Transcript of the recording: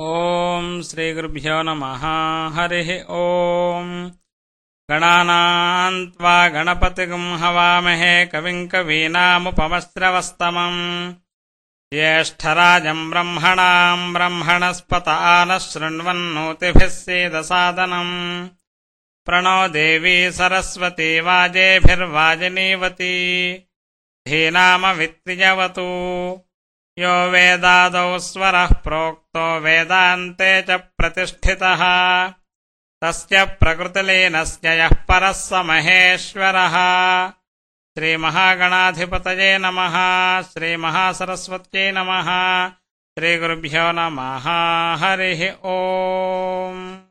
ॐ श्रीगुरुभ्यो नमः। हरिः ॐ। गणानाम् त्वा गणपतिगुम् हवामहे कविम् कवीनामुपमश्रवस्तमम् ज्येष्ठराजम् ब्रह्मणाम् ब्रह्मणस्पत आनः शृण्वन्नोतिभिः सीदसादनम्। प्रणो देवी सरस्वती वाजेभिर्वाजिनीवती। धीनामवित्रिजवतु यो वेदादौ स्वरः प्रोक्तो वेदान्ते च प्रतिष्ठितः। तस्य प्रकृतिलीनस्य यः परः स महेश्वरः। श्रीमहागणाधिपतये नमः श्रीमहासरस्वत्यै नमः श्रीगुरुभ्यो नमः। हरिः ओम्